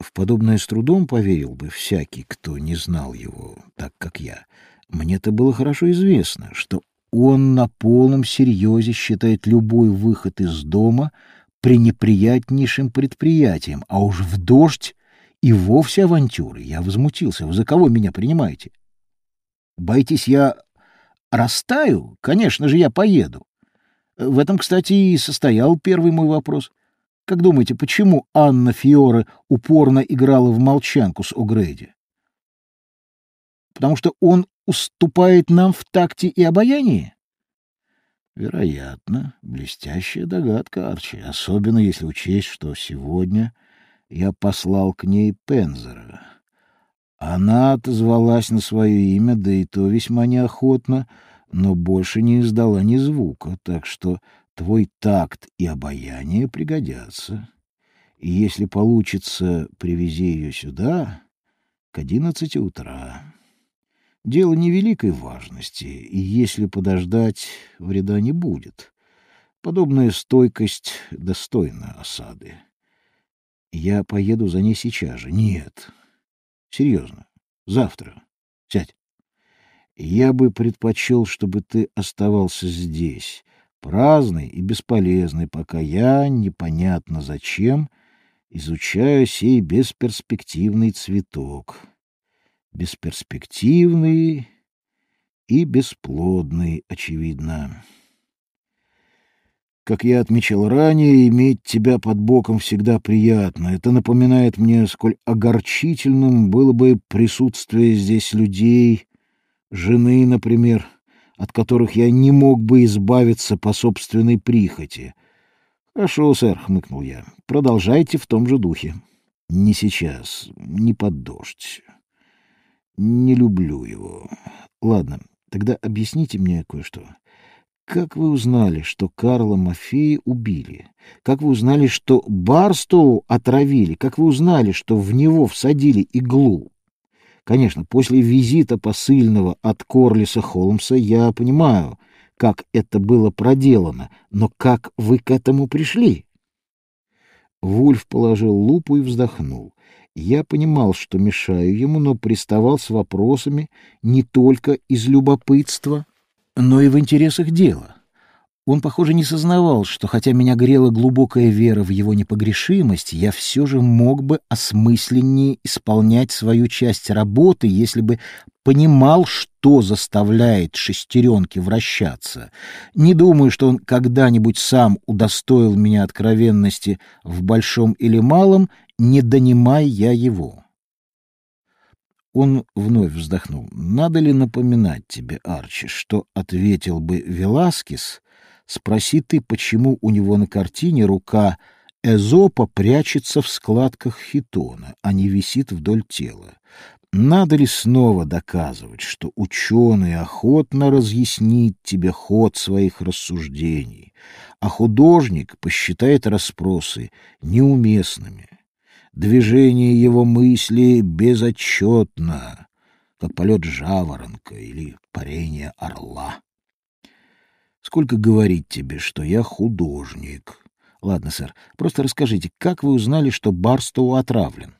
В подобное с трудом поверил бы всякий, кто не знал его так, как я. Мне-то было хорошо известно, что он на полном серьезе считает любой выход из дома пренеприятнейшим предприятием, а уж в дождь и вовсе авантюры. Я возмутился. Вы за кого меня принимаете? Боитесь, я растаю? Конечно же, я поеду. В этом, кстати, и состоял первый мой вопрос. Как думаете, почему Анна Фиоре упорно играла в молчанку с О'Грейди? Потому что он уступает нам в такте и обаянии? Вероятно, блестящая догадка, Арчи, особенно если учесть, что сегодня я послал к ней Пензера. Она отозвалась на свое имя, да и то весьма неохотно, но больше не издала ни звука, так что твой такт и обаяние пригодятся. И если получится, привези ее сюда к одиннадцати утра. Дело невеликой важности, и если подождать, вреда не будет. Подобная стойкость достойна осады. Я поеду за ней сейчас же. Нет. Серьезно. Завтра. Сядь. Я бы предпочел, чтобы ты оставался здесь, праздный и бесполезный, пока я, непонятно зачем, изучаю сей бесперспективный цветок. Бесперспективный и бесплодный, очевидно. Как я отмечал ранее, иметь тебя под боком всегда приятно. Это напоминает мне, сколь огорчительным было бы присутствие здесь людей, жены, например, от которых я не мог бы избавиться по собственной прихоти. Хорошо, сэр, хмыкнул я. Продолжайте в том же духе. Не сейчас, не под дождь. Не люблю его. Ладно, тогда объясните мне кое-что. Как вы узнали, что Карла Мафея убили? Как вы узнали, что Барстоу отравили? Как вы узнали, что в него всадили иглу? Конечно, после визита посыльного от Корлиса Холмса я понимаю, как это было проделано, но как вы к этому пришли? Вульф положил лупу и вздохнул. Я понимал, что мешаю ему, но приставал с вопросами не только из любопытства, но и в интересах дела. Он, похоже, не сознавал, что хотя меня грела глубокая вера в его непогрешимость, я все же мог бы осмысленнее исполнять свою часть работы, если бы понимал, что заставляет шестеренки вращаться. Не думаю, что он когда-нибудь сам удостоил меня откровенности в большом или малом, не донимая я его. Он вновь вздохнул. «Надо ли напоминать тебе, Арчи, что ответил бы Веласкес, спроси ты, почему у него на картине рука Эзопа прячется в складках хитона, а не висит вдоль тела? Надо ли снова доказывать, что ученый охотно разъяснит тебе ход своих рассуждений, а художник посчитает расспросы неуместными?» Движение его мысли безотчетно, как полет жаворонка или парение орла. Сколько говорить тебе, что я художник? Ладно, сэр, просто расскажите, как вы узнали, что Барстоу отравлен?